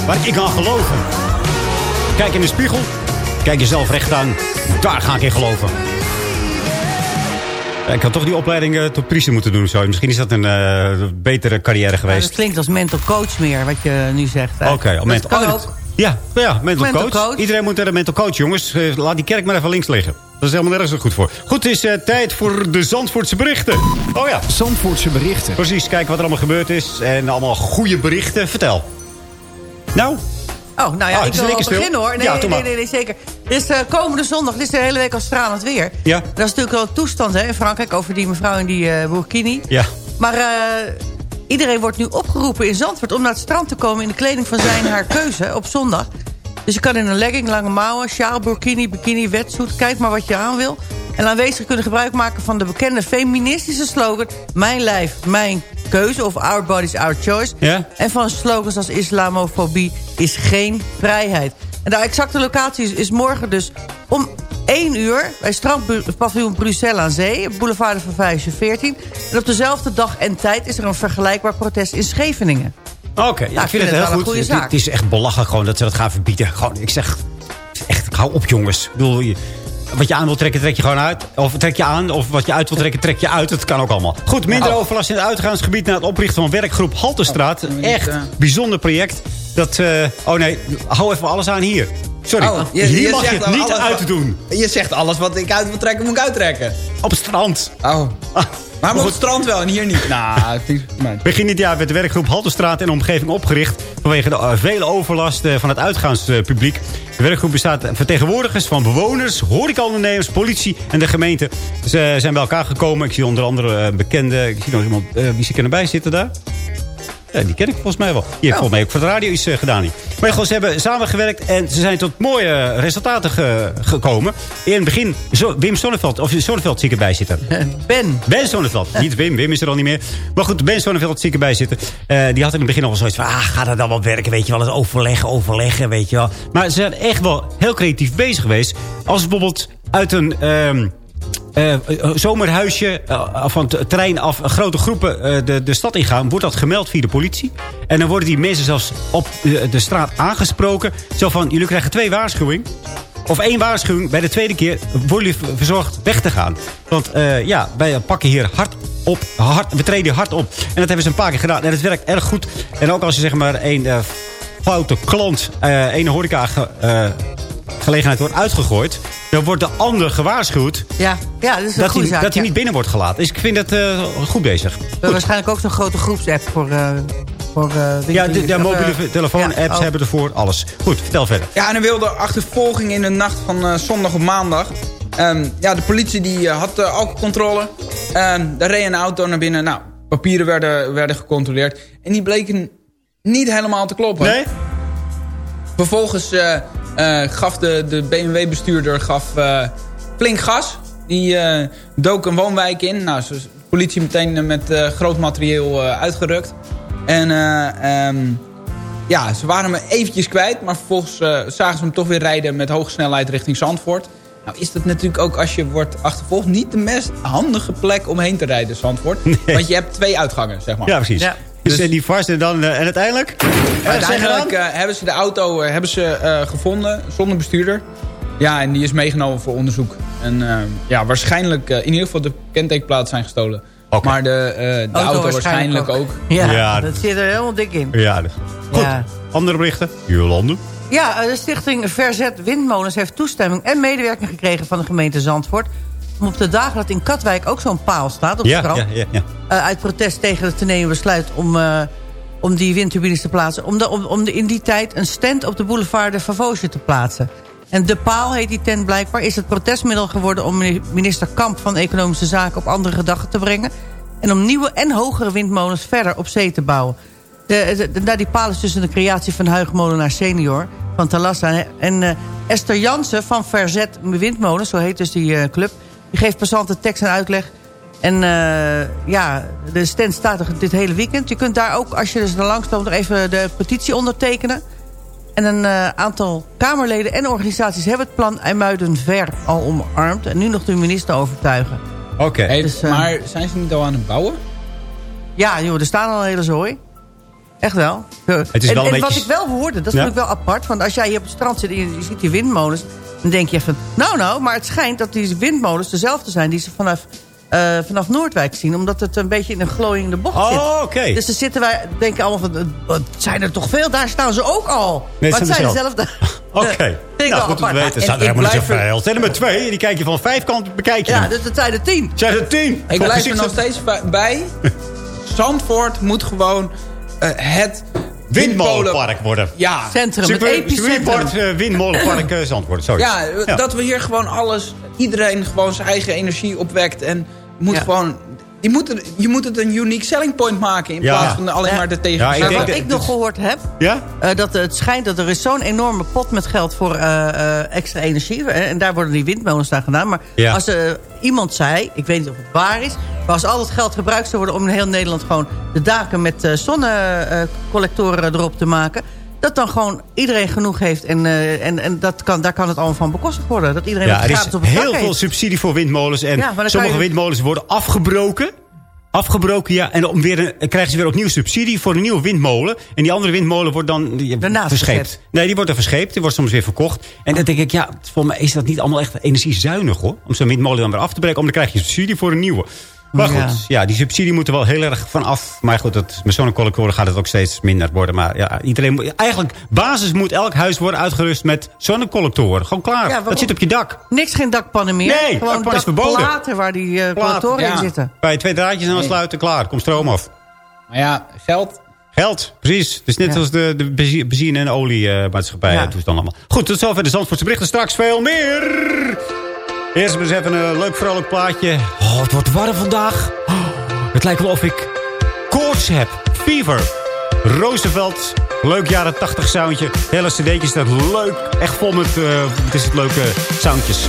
Waar ik aan geloven. Kijk in de spiegel. Kijk jezelf recht aan. Daar ga ik in geloven. Ja, Ik had toch die opleiding eh, tot priester moeten doen. Zo. Misschien is dat een eh, betere carrière Ja, geweest. dat klinkt als mental coach meer, wat je nu zegt. Oké, al Dat mental, kan oh, ook. dat- Ja, ja mental, Mental coach. coach. Iedereen moet naar een mental coach, jongens. Eh, laat die kerk maar even links liggen. Dat is helemaal nergens zo goed voor. Goed, het is eh, tijd voor de Zandvoortse berichten. Oh ja. Zandvoortse berichten. Precies, kijken wat er allemaal gebeurd is. En allemaal goede berichten. Vertel. Nou, Oh, nou ja, Oh, ik wil wel beginnen hoor. Nee, Ja, nee, nee, zeker. Is eh, komende zondag, dit is de hele week al stralend weer. Ja. Dat is natuurlijk wel toestand hè, in Frankrijk over die mevrouw in die eh burkini. ja. Maar eh, iedereen wordt nu opgeroepen in Zandvoort om naar het strand te komen in de kleding van zijn haar keuze op zondag. Dus je kan in een legging, lange mouwen, sjaal, burkini, bikini, wetsuit. Kijk maar wat je aan wil. En aanwezigen kunnen gebruik maken van de bekende feministische slogan... Mijn lijf, mijn keuze of Our Bodies, Our Choice. Ja. En van slogans als islamofobie is geen vrijheid. En de exacte locatie is, morgen dus om 1 uur... bij strandpaviljoen Bruxelles aan Zee... boulevard van Vijfje 14. En op dezelfde dag en tijd is er een vergelijkbaar protest in Scheveningen. Oké, ja, ik vind het wel heel een goed. goede Het, zaak. het is echt belachelijk gewoon dat ze dat gaan verbieden. Gewoon, ik zeg, echt, hou op jongens. Ik bedoel, je- wat je aan wil trekken, trek je gewoon uit. Of trek je aan, of wat je uit wil trekken, trek je uit. Het kan ook allemaal. Goed, minder Oh. overlast in het uitgaansgebied... na het oprichten van werkgroep Haltestraat. Oh, echt bijzonder project. Dat, eh, oh nee, hou even alles aan hier. Sorry, Oh, je- hier je mag je het niet uit wat- doen. Je zegt alles wat ik uit wil trekken, moet ik uittrekken. Op het strand. Oh. Maar op het strand wel en hier niet. Nou, Begin dit jaar werd de werkgroep Halterstraat en omgeving opgericht... vanwege de eh, vele overlast eh, van het uitgaanspubliek. De werkgroep bestaat uit vertegenwoordigers van bewoners, horecaondernemers, politie en de gemeente. Ze zijn bij elkaar gekomen. Ik zie onder andere eh, bekende... Ik zie nog iemand... wie zit er erbij zitten daar? Ja, die ken ik volgens mij wel. Die heeft volgens mij ook voor de radio iets eh, gedaan. Hier. Maar goed, ze hebben samengewerkt en ze zijn tot mooie eh, resultaten ge- gekomen. In het begin, zo, Wim Sonneveld, of Sonneveld zie ik erbij zitten. Ben. Ben Sonneveld. Niet Wim. Wim is er al niet meer. Maar goed, Ben Sonneveld zie ik erbij zitten. Eh, die had in het begin al wel zoiets van... Ah, gaat dat dan wel werken? Weet je wel, eens overleggen, overleggen, weet je wel. Maar ze zijn echt wel heel creatief bezig geweest. Als bijvoorbeeld uit een... ehm, eh, zomerhuisje eh, van het terrein af eh, grote groepen eh, de, de stad ingaan... wordt dat gemeld via de politie. En dan worden die mensen zelfs op de, de straat aangesproken. Zo van, jullie krijgen twee waarschuwingen. Of één waarschuwing. Bij de tweede keer worden jullie verzorgd weg te gaan. Want eh, ja, wij pakken hier hard op. Hard, we treden hard op. En dat hebben ze een paar keer gedaan. En het werkt erg goed. En ook als je zeg maar eh, foute klant... eh een horeca eh, gelegenheid wordt uitgegooid... dan wordt de ander gewaarschuwd... Ja, ja dat is een dat, goede hij, zaak. dat hij niet binnen wordt gelaten. Dus ik vind het eh, goed bezig. Waarschijnlijk ook zo'n grote groepsapp voor... eh voor eh, Ja, de, mobiele telefoon-apps ja, oh. hebben ervoor alles. Goed, vertel verder. Ja, en er wilde achtervolging in de nacht van eh, zondag op maandag. Ehm, ja, de politie die had uh, alcoholcontrole. Ehm daar reed een auto naar binnen. Nou, papieren werden, werden gecontroleerd. En die bleken niet helemaal te kloppen. Nee? Vervolgens gaf de, de BMW-bestuurder gaf, eh, flink gas. Die eh, dook een woonwijk in. Nou, de politie meteen eh, met eh, groot materieel eh, uitgerukt. En eh, ehm, ja, ze waren hem eventjes kwijt. Maar vervolgens eh, zagen ze hem toch weer rijden met hoge snelheid richting Zandvoort. Nou is dat natuurlijk ook als je wordt achtervolgd... niet de meest handige plek om heen te rijden, Zandvoort. Want je hebt twee uitgangen, zeg maar. Ja, precies. Ja. Dus eh, die vast en dan... eh, en uiteindelijk? Uiteindelijk eh, hebben ze de auto eh, hebben ze, eh, gevonden zonder bestuurder. Ja, en die is meegenomen voor onderzoek. En eh, ja, waarschijnlijk eh, in ieder geval de kentekenplaat zijn gestolen. Maar de, eh, de auto, waarschijnlijk ook. Ja, Ja. dat zit er helemaal dik in. Ja, dus- goed. Ja. Andere berichten? Jolande. Ja, eh, de stichting Verzet Windmolens heeft toestemming en medewerking gekregen van de gemeente Zandvoort. Om op de dagen dat in Katwijk ook zo'n paal staat op Ja, het strand. ja, ja, ja. eh, uit protest tegen het te nemen besluit om, eh, om die windturbines te plaatsen. Om, de, om, om de, in die tijd een stand op de boulevard de Favosje te plaatsen. En de paal heet die tent blijkbaar. Is het protestmiddel geworden om minister Kamp van Economische Zaken op andere gedachten te brengen. En om nieuwe en hogere windmolens verder op zee te bouwen. De, de, de- nou, die paal is tussen de creatie van Huigmolenaar senior van Talassa. En eh, Esther Jansen van Verzet Windmolens, zo heet dus die club. Die geeft passanten tekst en uitleg. En eh, ja, de stand staat er dit hele weekend. Je kunt daar ook, als je dus er langs loopt, nog even de petitie ondertekenen. En een eh, aantal Kamerleden en organisaties hebben het plan IJmuiden-Ver al omarmd. En nu nog de minister overtuigen. Oké. Hey, Dus, eh, maar zijn ze niet al aan het bouwen? Ja, joh, er staan al een hele zooi. Echt wel. Het is en, wel een en wat beetje- ik wel hoorde, dat Ja. vond ik wel apart. Want als jij hier op het strand zit en je, je ziet die windmolens... dan denk je van, nou nou, maar het schijnt dat die windmolens dezelfde zijn... die ze vanaf, eh, vanaf Noordwijk zien. Omdat het een beetje in een glooiende bocht zit. Oh, oké. Dus dan zitten wij, denken allemaal van, wat zijn er toch veel? Daar staan ze ook al. Nee, maar het het zijn dezelfde. Oké. Ik Nou, goed om te weten. Er En staat er helemaal niet blijf er- zoveel. Zijn er maar twee. En die kijk je van vijf kanten bekijk je Ja, hem. dus dat zijn er tien. Zijn er tien? Ik blijf er nog steeds bij- bij. Zandvoort moet gewoon eh, het Windmolenpark worden. Ja. Centrum, het Super, epicentrum. Superport eh, Windmolenpark eh, Zandvoort. Sorry. Ja, dat we hier gewoon alles... Iedereen gewoon zijn eigen energie opwekt. En moet Ja. gewoon... Je moet, het, je moet het een unique selling point maken. In Ja. plaats van alleen Ja. maar de Ja, tegen. ik Maar denk wat dat- ik nog gehoord heb... Ja? Eh, dat het schijnt dat er is zo'n enorme pot met geld voor eh, eh, extra energie. En, en daar worden die windmolens aan gedaan. Maar Ja. als iemand zei, ik weet niet of het waar is... maar als al het geld gebruikt zou worden om in heel Nederland gewoon de daken met eh, zonnecollectoren erop te maken... dat dan gewoon iedereen genoeg heeft en, eh, en, en dat kan, daar kan het allemaal van bekostigd worden. Dat iedereen Ja, er is op het heel veel heeft. subsidie voor windmolens. En Ja, sommige je- windmolens worden afgebroken. Afgebroken, ja. En om weer een, krijgen ze weer opnieuw subsidie voor een nieuwe windmolen. En die andere windmolen wordt dan die, Daarnaast verscheept. gezet. Nee, die wordt er verscheept. Die wordt soms weer verkocht. En dan denk ik, ja, volgens mij is dat niet allemaal echt energiezuinig, hoor. Om zo'n windmolen dan weer af te breken. Om dan krijg je subsidie voor een nieuwe. Maar goed, Ja. ja. die subsidie moet er wel heel erg van af. Maar goed, dat, met zo'n collectoren gaat het ook steeds minder worden. Maar ja, iedereen moet, eigenlijk, basis moet elk huis worden uitgerust met zonnecollectoren. Gewoon klaar. dat zit op je dak. Niks, geen dakpannen meer. Nee, gewoon dakpan is verboden. waar die eh collectoren in zitten. Bij je twee draadjes aan sluiten, klaar. Komt stroom af. Maar ja, geld... Geld, precies. Het is net Ja. als de, de benzi- benzine- en oliemaatschappij. Ja. Ja. toestand allemaal. Goed, tot zover de Zandvoortse berichten. Straks veel meer. Eerst maar eens even een leuk vrolijk plaatje. Oh, het wordt warm vandaag. Oh, het lijkt wel of ik koorts heb. Fever. Roosevelt. Leuk jaren 80 soundje. Hele cd'tje staat leuk. Echt vol met eh, het is het leuke soundjes.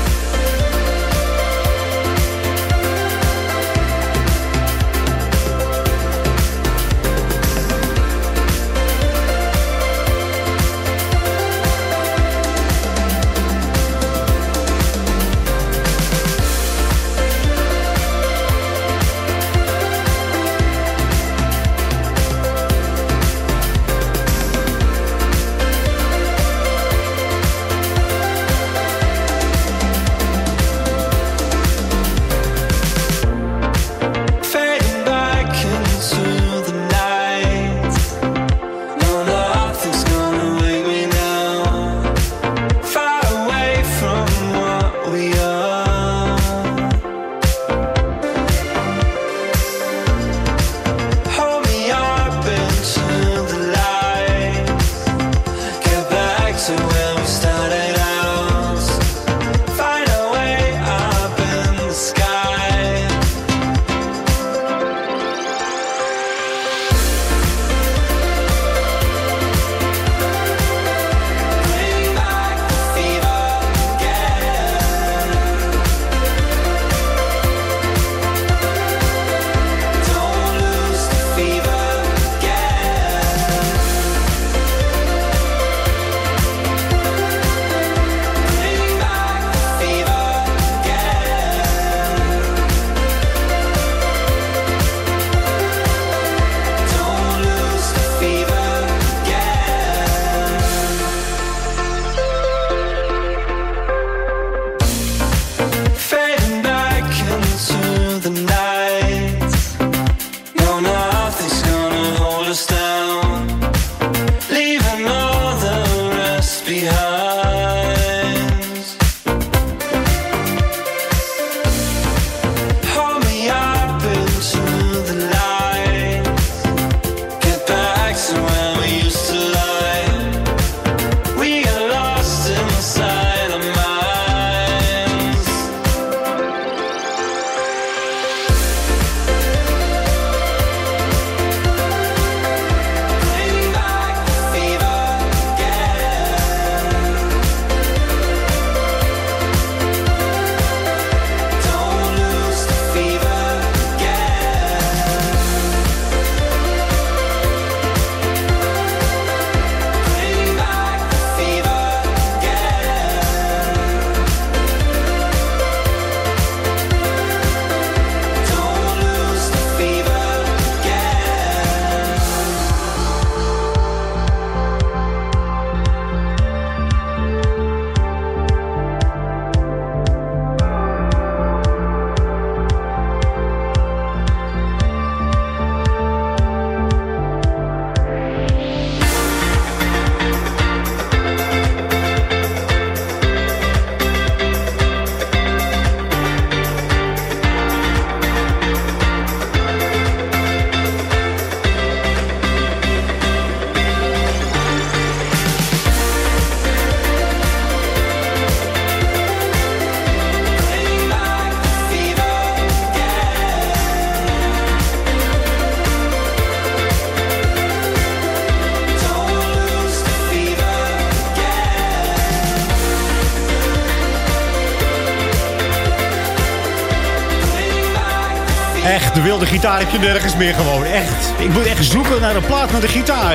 De wilde gitaar heb je nergens meer gewoon. Echt. Ik moet echt zoeken naar een plaat met een gitaar.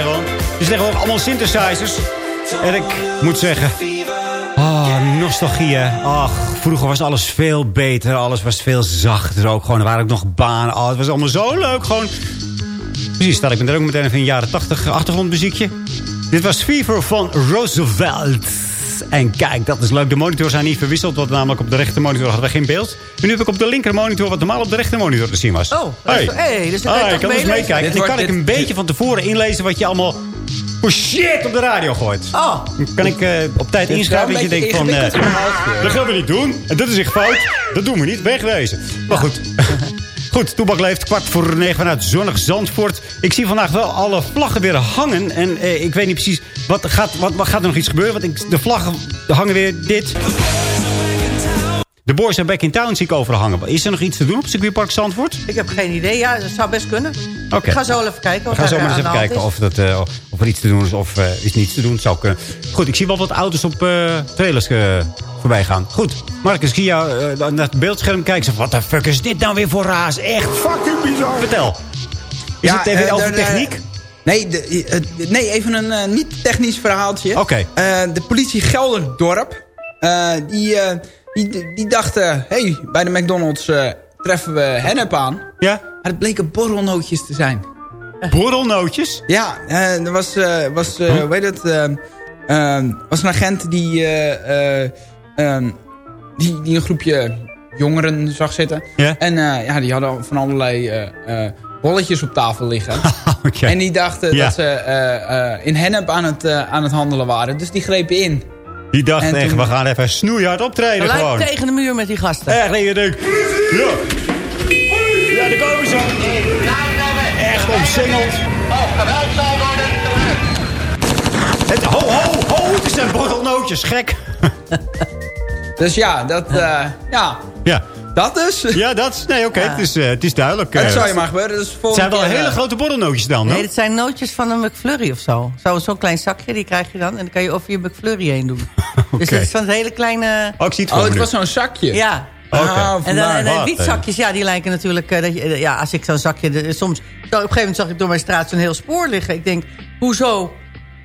Er zijn gewoon allemaal synthesizers. En ik moet zeggen... Ah, nostalgie, hè. Ach, vroeger was alles veel beter. Alles was veel zachter ook. Gewoon, er waren ook nog banen. Oh, het was allemaal zo leuk. Gewoon... Precies, staat ik ben er ook meteen even een jaren 80 achtergrondmuziekje. Dit was Fever van Roosevelt. En kijk, dat is leuk. De monitors zijn niet verwisseld. Want namelijk op de rechter monitor hadden we geen beeld. En nu heb ik op de linker monitor wat normaal op de rechter monitor te zien was. Oh, dat is- hey, dus Ah, ik kan eens meekijken. En dan kan ik een beetje van tevoren inlezen wat je allemaal... Oh shit, op de radio gooit. Oh. Dan kan ik eh, op tijd inschrijven dat je denkt van... eh, dat gaan we niet doen. En dat is echt fout. Dat doen we niet. Wegwezen. Maar goed. Goed, Toebak leeft kwart voor negen vanuit zonnig Zandvoort. Ik zie vandaag wel alle vlaggen weer hangen. En eh, ik weet niet precies, wat gaat, wat, wat gaat er nog iets gebeuren? Want ik, de vlaggen hangen weer dit. De boys zijn back in town, zie ik overal hangen. Is er nog iets te doen op circuitpark Zandvoort? Ik heb geen idee. Ja, dat zou best kunnen. Oké. Ik ga zo even kijken. We gaan zo maar eens even kijken of, dat, eh, of er iets te doen is of eh iets niets te doen. Het zou kunnen. Goed, ik zie wel wat auto's op eh, trailers voorbij gaan. Goed, Marcus, zie jou eh, naar het beeldscherm kijken. Zeg, wat de fuck is dit nou weer voor raas? Echt fucking bizar. Vertel. Is het even eh, over eh, techniek? Nee, de, nee, even een niet-technisch verhaaltje. Oké. De politie Gelderdorp, die, die, die dachten... hey, bij de McDonald's treffen we hennep aan. Ja. Maar het bleken borrelnootjes te zijn. Borrelnootjes? Ja, er was, was eh, hoe heet het... was een agent die, eh, eh, ehm, die, die een groepje jongeren zag zitten. En eh, ja, die hadden van allerlei eh, eh, bolletjes op tafel liggen. Oké. En die dachten Ja. dat ze eh, eh, in hennep aan het, aan het handelen waren. Dus die grepen in. Die dacht En echt, we gaan even snoeihard optreden Gelijk gewoon. tegen de muur met die gasten. Echt, en je denkt... Ja. Ja, daar komen ze. Echt omsingeld. Het, ho, ho, ho, het zijn borrelnootjes, gek. Dus ja, dat, eh, ja, Ja. dat dus. Ja, dat is... Nee, oké, het, is, eh, het is duidelijk. Dat eh. zou je maar gebeuren. Dus het zijn wel keer, hele grote borrelnootjes dan, hè? Nee, dat zijn nootjes van een McFlurry of zo. Zo- Zo'n klein zakje, die krijg je dan. En dan kan je over je McFlurry heen doen. Dus dat is van het hele kleine... Oh, ik zie het Oh, het was zo'n zakje. Ja. Oké. Ah, En, dan, en wietzakjes, ja, die lijken natuurlijk... eh, dat je, ja, als ik zo'n zakje... de- soms, op een gegeven moment zag ik door mijn straat zo'n heel spoor liggen. Ik denk, hoezo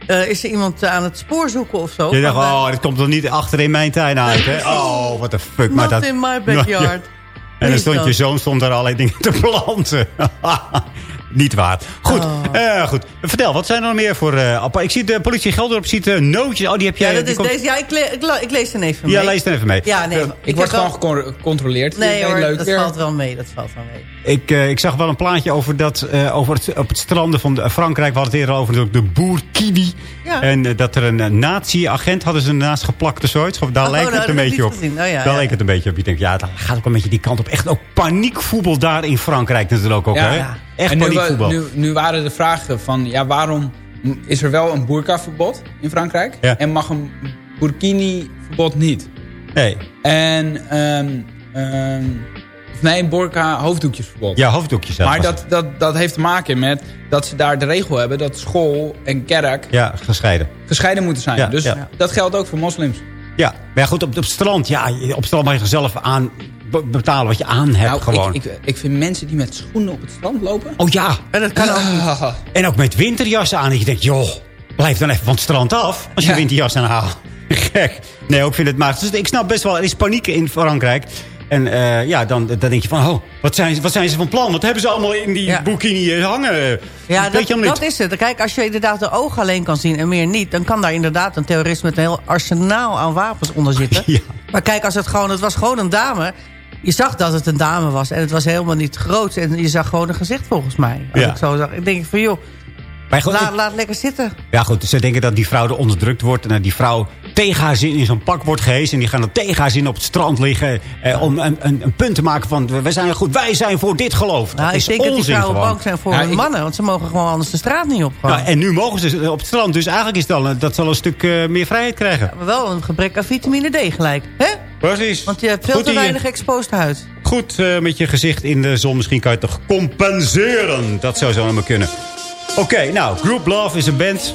eh, is er iemand aan het spoor zoeken of zo? Je dacht, eh, oh, dit komt toch niet achter in mijn tuin uit, hè? Oh, wat de fuck. Not dat, in my backyard. En dan stond je zoon stond daar allerlei dingen te planten. Niet waar. Goed, Oh. eh, goed. Vertel, wat zijn er nog meer voor... eh appa- ik zie de politie Gelderop ziet eh, nootjes. Oh, die heb jij... Ja, dat is komt- deze, ja ik, le- ik, lees er even mee. Ja, lees er even mee. Ja, nee. Ik word gewoon gecon- gecontroleerd. Nee hoor, leuk dat weer? valt wel mee. Dat valt wel mee. Ik, eh, ik zag wel een plaatje over dat eh, over het, op het stranden van de- Frankrijk. We hadden het eerder over de, de boer Kiwi. Ja. En eh, dat er een eh, nazi-agent hadden ze ernaast geplakt of zoiets. Of Daar Oh, lijkt het een beetje op. Oh, ja, daar ja. leek het een beetje op. Je denkt, ja, dat gaat ook een beetje die kant op. Echt ook paniekvoetbal daar in Frankrijk natuurlijk ook. Ja. Hè? Ja. Echt en paniekvoetbal. nu, nu waren de vragen van... Ja, waarom is er wel een burka-verbod in Frankrijk? Ja. En mag een burkini-verbod niet? Nee. En... ehm ehm, of nee, een burka hoofddoekjesverbod. Ja, hoofddoekjes. Maar dat, dat, dat heeft te maken met dat ze daar de regel hebben... dat school en kerk Ja, gescheiden. gescheiden moeten zijn. Ja, dus ja. dat geldt ook voor moslims. Ja, maar goed, op, op het strand. Ja, op het strand mag je zelf aan be- betalen wat je aan hebt Nou, gewoon. Ik, ik, ik vind mensen die met schoenen op het strand lopen... Oh ja. En dat kan ook. Ah, En ook met winterjassen aan. En je denkt, joh, blijf dan even van het strand af. Als je Ja. winterjas aanhaalt. Gek. Nee, ik vind het maar. Dus ik snap best wel, er is paniek in Frankrijk. En eh, ja, dan, dan denk je van, oh, wat zijn, wat zijn ze van plan? Wat hebben ze allemaal in die Ja. bikini hangen? Ja, dat, is het. Kijk, als je inderdaad de ogen alleen kan zien en meer niet... dan kan daar inderdaad een terrorist met een heel arsenaal aan wapens onder zitten. Ja. Maar kijk, als het gewoon, het was gewoon een dame... Je zag dat het een dame was en het was helemaal niet groot. En je zag gewoon een gezicht volgens mij. Als Ja. ik zo zag. Ik denk van, joh, Maar goed, laat, laat lekker zitten. ja, goed, ze denken dat die vrouw er onderdrukt wordt. En dat die vrouw tegen haar zin in zo'n pak wordt gehezen. En die gaan dan tegen haar zin op het strand liggen. Eh, om een, een, een punt te maken van, we zijn goed, wij zijn voor dit geloof. Dat Nou, ik is denk dat die vrouwen bang zijn voor Ja, hun ik- mannen. Want ze mogen gewoon anders de straat niet op. gewoon. Nou, en nu mogen ze op het strand. Dus eigenlijk is eh, dat zal een stuk eh, meer vrijheid krijgen. Maar wel een gebrek aan vitamine D gelijk. hè? Precies. Want je hebt veel Goed te hier. weinig exposed huid. Goed eh, met je gezicht in de zon. Misschien kan je het toch compenseren. Dat zou zo allemaal kunnen. Oké, nou, Group Love is een band.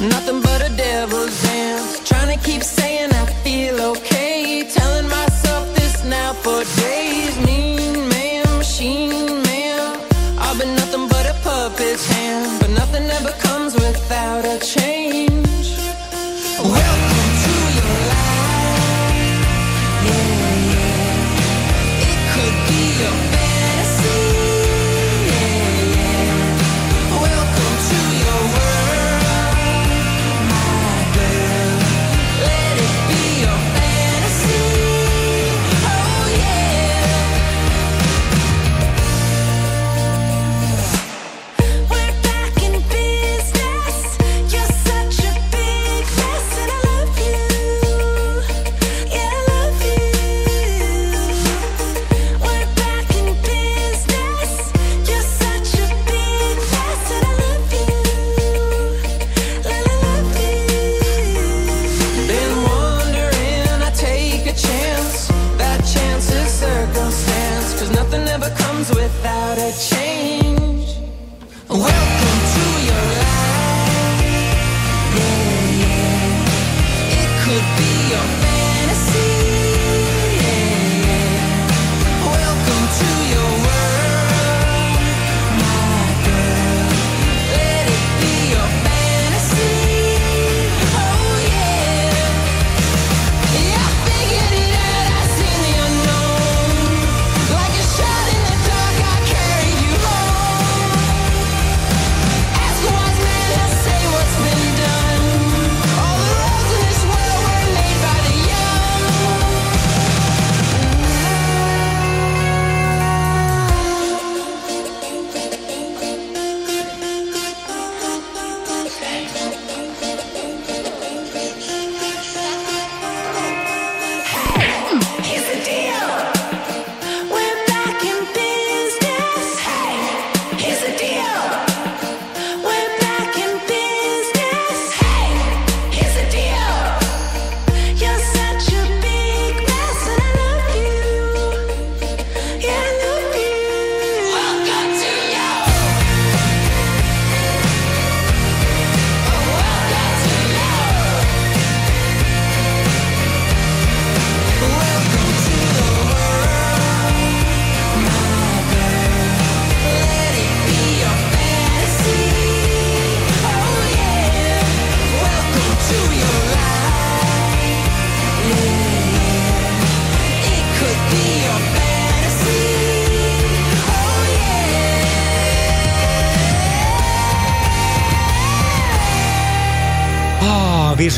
Nothing but a devil's dance. Trying to keep saying I feel okay. Telling myself this now for days. Mean man, machine man. I've been nothing but a puppet's hand. But nothing ever comes without a.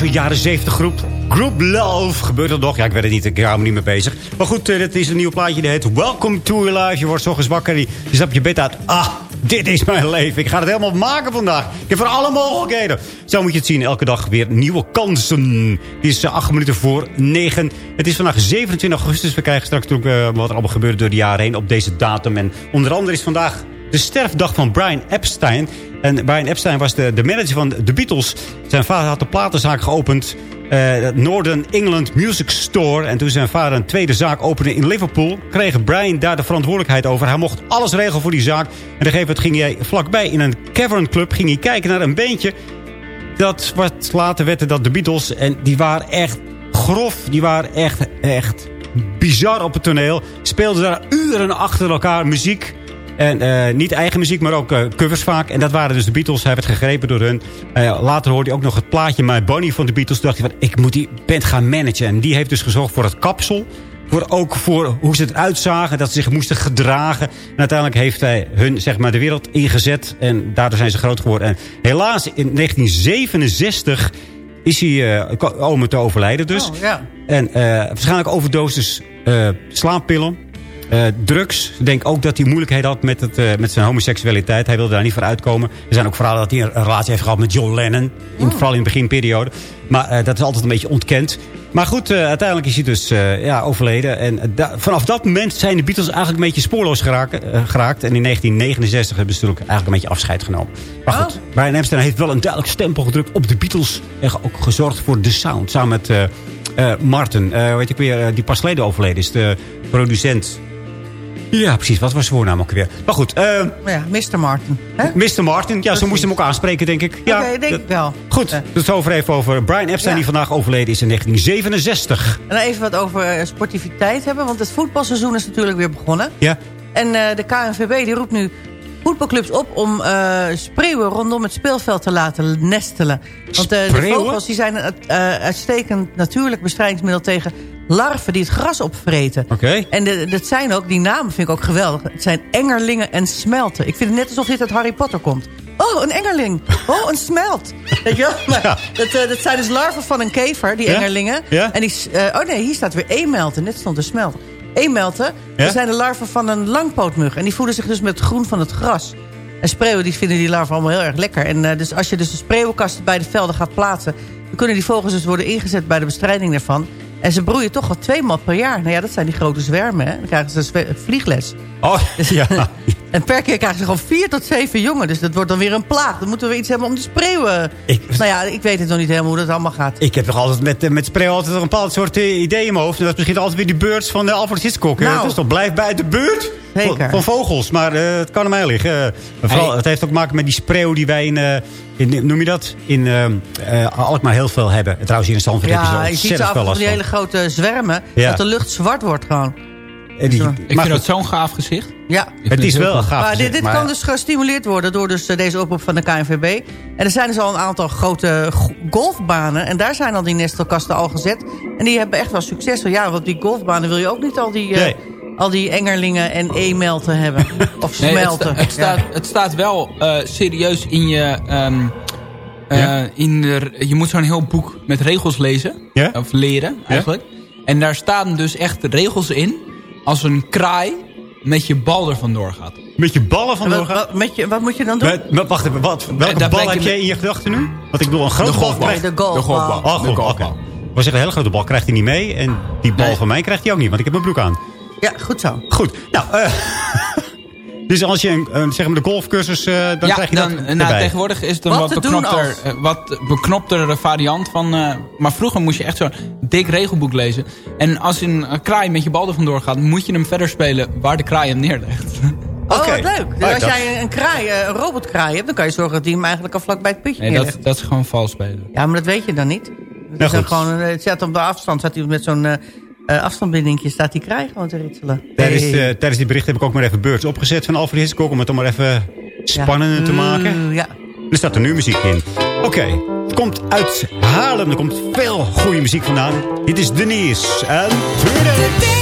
zo'n jaren 70 groep. Group Love. Gebeurt dat nog? Ja, ik weet het niet. Ik hou me niet mee bezig. Maar goed, eh, dit is een nieuw plaatje. Die heet Welcome to Your Life. Je wordt ochtends wakker. Je je stapt je bed uit. Ah, dit is mijn leven. Ik ga het helemaal maken vandaag. Ik heb voor alle mogelijkheden. Zo moet je het zien. Elke dag weer nieuwe kansen. Het is eh, acht minuten voor negen. Het is vandaag 27 augustus. We krijgen straks ook eh, wat er allemaal gebeurt door de jaren heen op deze datum. En onder andere is vandaag de sterfdag van Brian Epstein. En Brian Epstein was de, de manager van de Beatles. Zijn vader had de platenzaak geopend. eh, Northern England Music Store. En toen zijn vader een tweede zaak opende in Liverpool... kreeg Brian daar de verantwoordelijkheid over. Hij mocht alles regelen voor die zaak. En op een gegeven moment ging hij vlakbij in een cavern club... ging hij kijken naar een beentje. Dat wat later werd dat de Beatles. En die waren echt grof. Die waren echt, echt bizar op het toneel. Speelden daar uren achter elkaar muziek... En eh, niet eigen muziek, maar ook eh, covers vaak. En dat waren dus de Beatles. Hij werd gegrepen door hun. Eh, later hoorde hij ook nog het plaatje My Bonnie van de Beatles. Toen dacht hij, van, ik moet die band gaan managen. En die heeft dus gezorgd voor het kapsel. Voor ook voor hoe ze eruit zagen. Dat ze zich moesten gedragen. En uiteindelijk heeft hij hun zeg maar, de wereld ingezet. En daardoor zijn ze groot geworden. En helaas in 1967 is hij uh, te overlijden dus. Oh, ja. En waarschijnlijk overdoses uh, slaappillen. Uh, drugs. Ik denk ook dat hij moeilijkheden had met, het, uh, met zijn homoseksualiteit. Hij wilde daar niet voor uitkomen. Er zijn ook verhalen dat hij een relatie heeft gehad met John Lennon. In, Oh. Vooral in de beginperiode. Maar uh, dat is altijd een beetje ontkend. Maar goed, uiteindelijk is hij dus ja, overleden. En vanaf dat moment zijn de Beatles eigenlijk een beetje spoorloos geraakt. geraakt. En in 1969 hebben ze natuurlijk eigenlijk een beetje afscheid genomen. Maar goed, oh. Brian Epstein heeft wel een duidelijk stempel gedrukt op de Beatles. En ook gezorgd voor de sound. Samen met Martin. weet ik weer, die pas geleden overleden is. De producent Ja, precies. Wat was zijn voornaam ook weer? Maar goed, eh, Ja, Mr. Martin. Hè? Mr. Martin. Ja, zo moest hem ook aanspreken, denk ik. Ja, denk ik wel. Goed, dus over even over Brian Epstein, Ja. die vandaag overleden is in 1967. En dan even wat over eh, sportiviteit hebben. Want het voetbalseizoen is natuurlijk weer begonnen. Ja. En eh, de KNVB die roept nu voetbalclubs op om eh, spreeuwen rondom het speelveld te laten nestelen. Want de vogels die zijn een uitstekend natuurlijk bestrijdingsmiddel tegen larven die het gras opvreten. Oké. En de, dat zijn ook, die namen vind ik ook geweldig. Het zijn engerlingen en smelten. Ik vind het net alsof dit uit Harry Potter komt. Oh, een engerling. Oh, een smelt. Weet je wel? Maar dat, eh, dat zijn dus larven van een kever, die Ja? engerlingen. Ja? En die, eh, oh nee, hier staat weer eemelten. Net stond er smelt. Eemelten, Ja? dat zijn de larven van een langpootmug. En die voeden zich dus met het groen van het gras. En spreeuwen, die vinden die larven allemaal heel erg lekker. En eh, dus als je dus de spreeuwenkasten bij de velden gaat plaatsen... dan kunnen die vogels dus worden ingezet bij de bestrijding daarvan. En ze broeien toch al twee maal per jaar. Nou ja, dat zijn die grote zwermen, hè. Dan krijgen ze vliegles. Oh, ja. En per keer krijgen ze gewoon vier tot zeven jongen. Dus dat wordt dan weer een plaag. Dan moeten we iets hebben om die spreeuwen... Ik- Nou ja, ik weet het nog niet helemaal hoe dat allemaal gaat. Ik heb toch altijd met, eh, met spray altijd een bepaald soort eh, idee in mijn hoofd. En dat is misschien altijd weer die birds van de Alfred Hitchcock. Nou. Dat is toch blijf bij de beurt van, van vogels. Maar eh, het kan aan mij liggen. Eh, vooral, Hey. Het heeft ook te maken met die spreeuw die wij in, eh, in noem je dat, in eh eh, Alkmaar heel veel hebben. En Trouwens hier in Zandvoort heb je Ja, zo je ziet af en die hele grote zwermen. Ja. Dat de lucht zwart wordt gewoon. En die- Ik vind dat zo'n gaaf gezicht. Ja. het is wel een gaaf Maar dit, gezicht, dit maar- kan dus gestimuleerd worden door dus eh, deze oproep van de KNVB. En er zijn dus al een aantal grote go- golfbanen. En daar zijn al die nestelkasten al gezet. En die hebben echt wel succes. Want Ja, want die golfbanen wil je ook niet al die, eh, Nee. al die engerlingen en e-melten hebben. Of Nee, het, smelten. sta- het, staat, Ja. het staat wel eh, serieus in je... ehm, eh, Ja? in de, je moet zo'n heel boek met regels lezen. Ja? Of leren, eigenlijk. En daar staan dus echt regels in... als een kraai met je bal er vandoor gaat. Met je ballen En vandoor wat, gaan. wat, met je, wat moet je dan doen? Met- met- wacht even, wat, welke daar bal heb jij in je gedachten nu? Want ik bedoel, een grote De bal golfbal. krijgt... de golfbal. De golfbal. Oh, De goed, golfbal. oké. Maar zeggen, een hele grote bal krijgt hij niet mee. En die bal Nee. van mij krijgt hij ook niet, want ik heb mijn broek aan. Ja, goed zo. Goed, nou... eh dus als je een, een, zeg maar de golfcursus, eh, dan ja, krijg je dan, dat nou, erbij. tegenwoordig is het een Wat wat, beknopter, als? eh, wat beknoptere variant van... eh, maar vroeger moest je echt zo'n dik regelboek lezen. En als een, een kraai met je bal er vandoor gaat... moet je hem verder spelen waar de kraai hem neerlegt. Oh, wat leuk. Dus Oh, als jij een kraai, eh, een robotkraai hebt... dan kan je zorgen dat die hem eigenlijk al vlak bij het putje Nee, neerlegt. dat, dat is gewoon vals spelen. Ja, maar dat weet je dan niet. Dat Nou, is dan goed. gewoon, eh, het staat op de afstand, staat hij met zo'n eh afstandsbindingje, staat die kraai gewoon te ritselen. Tijdens, eh, tijdens die bericht heb ik ook maar even beurts opgezet van Alfred Hitchcock... om het dan maar even spannender te maken. Mm, ja. Er staat er nu muziek in. Oké, het komt uit Haarlem. Er komt veel goede muziek vandaan. Dit is Denise en Today.